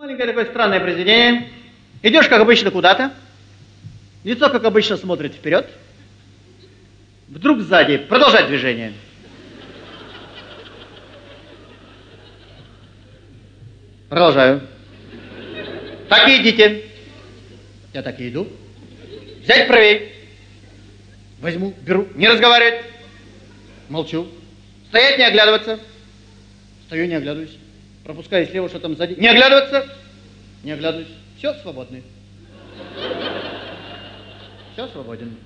Маленькое такое странное произведение. Идешь, как обычно, куда-то. Лицо, как обычно, смотрит вперед. Вдруг сзади продолжать движение. Продолжаю. Так и идите. Я так и иду. Взять правее. Возьму, беру. Не разговаривать. Молчу. Стоять, не оглядываться. Стою, не оглядываюсь. Пропускаю слева, что там сзади. Не оглядываться. Не оглядываюсь. Все, свободны. Все, свободен.